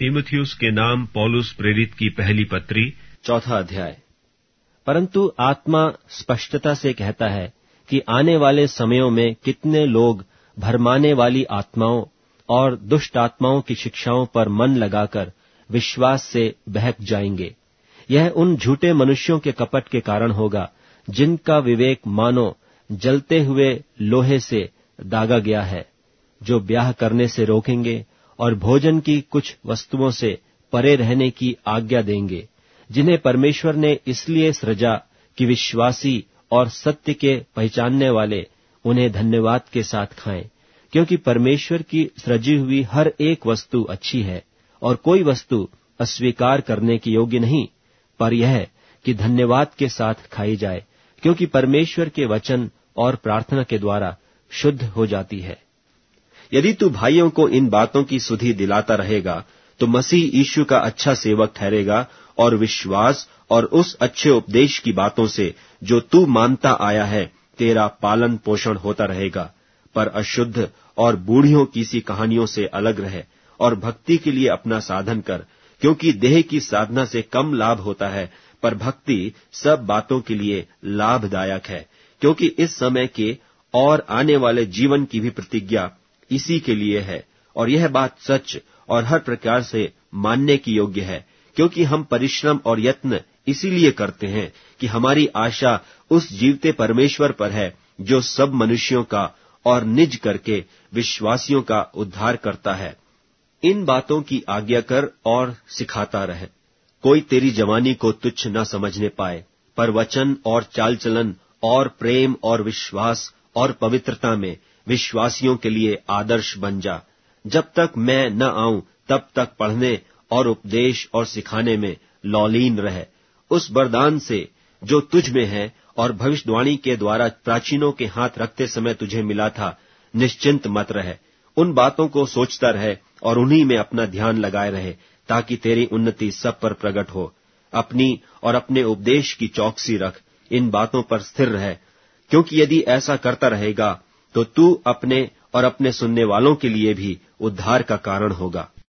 तीमुथियुस के नाम पौलुस प्रेरित की पहली पत्री, चौथा अध्याय। परंतु आत्मा स्पष्टता से कहता है कि आने वाले समयों में कितने लोग भरमाने वाली आत्माओं और दुष्ट आत्माओं की शिक्षाओं पर मन लगाकर विश्वास से बहक जाएँगे। यह उन झूठे मनुष्यों के कपट के कारण होगा, जिनका विवेक मानो जलते हुए लोहे से दागा गया है, जो ब्याह करने से रोकेंगे और भोजन की कुछ वस्तुओं से परे रहने की आज्ञा देंगे, जिन्हें परमेश्वर ने इसलिए सृजा कि विश्वासी और सत्य के पहचानने वाले उन्हें धन्यवाद के साथ खाएँ, क्योंकि परमेश्वर की सृजी हुई हर एक वस्तु अच्छी है, और कोई वस्तु अस्वीकार करने की योग्य नहीं, पर यह कि धन्यवाद के साथ खाई जाए, क्योंकि परमेश्वर के वचन और प्रार्थना के द्वारा शुद्ध हो जाती है। यदि तू भाइयों को इन बातों की सुधि दिलाता रहेगा तो मसीह यीशु का अच्छा सेवक ठहरेगा और विश्वास और उस अच्छे उपदेश की बातों से जो तू मानता आया है, तेरा पालन पोषण होता रहेगा। पर अशुद्ध और बूढ़ियों की सी कहानियों से अलग रहे और भक्ति के लिए अपना साधन कर, क्योंकि देह की साधना से कम लाभ होता है, पर भक्ति सब बातों के लिए लाभदायक है, क्योंकि इस समय के और आने वाले जीवन की भी प्रतिज्ञा इसी के लिए है। और यह बात सच और हर प्रकार से मानने की योग्य है, क्योंकि हम परिश्रम और यत्न इसीलिए करते हैं कि हमारी आशा उस जीवते परमेश्वर पर है, जो सब मनुष्यों का और निज करके विश्वासियों का उद्धार करता है। इन बातों की आज्ञा कर और सिखाता रहे। कोई तेरी जवानी को तुच्छ न समझने पाए, पर वचन और चाल चलन और प्रेम और विश्वास और पवित्रता में विश्वासियों के लिए आदर्श बन जा। जब तक मैं न आऊँ, तब तक पढ़ने और उपदेश और सिखाने में लौलीन रहे। उस वरदान से जो तुझ में है और भविष्यवाणी के द्वारा प्राचीनों के हाथ रखते समय तुझे मिला था, निश्चिंत मत रहे। उन बातों को सोचता रहे और उन्हीं में अपना ध्यान लगाए रहे, ताकि तेरी उन्नति सब पर प्रकट हो। अपनी और अपने उपदेश की चौकसी रख। इन बातों पर स्थिर रहे, क्योंकि यदि ऐसा करता रहेगा तो तू अपने और अपने सुनने वालों के लिए भी उद्धार का कारण होगा।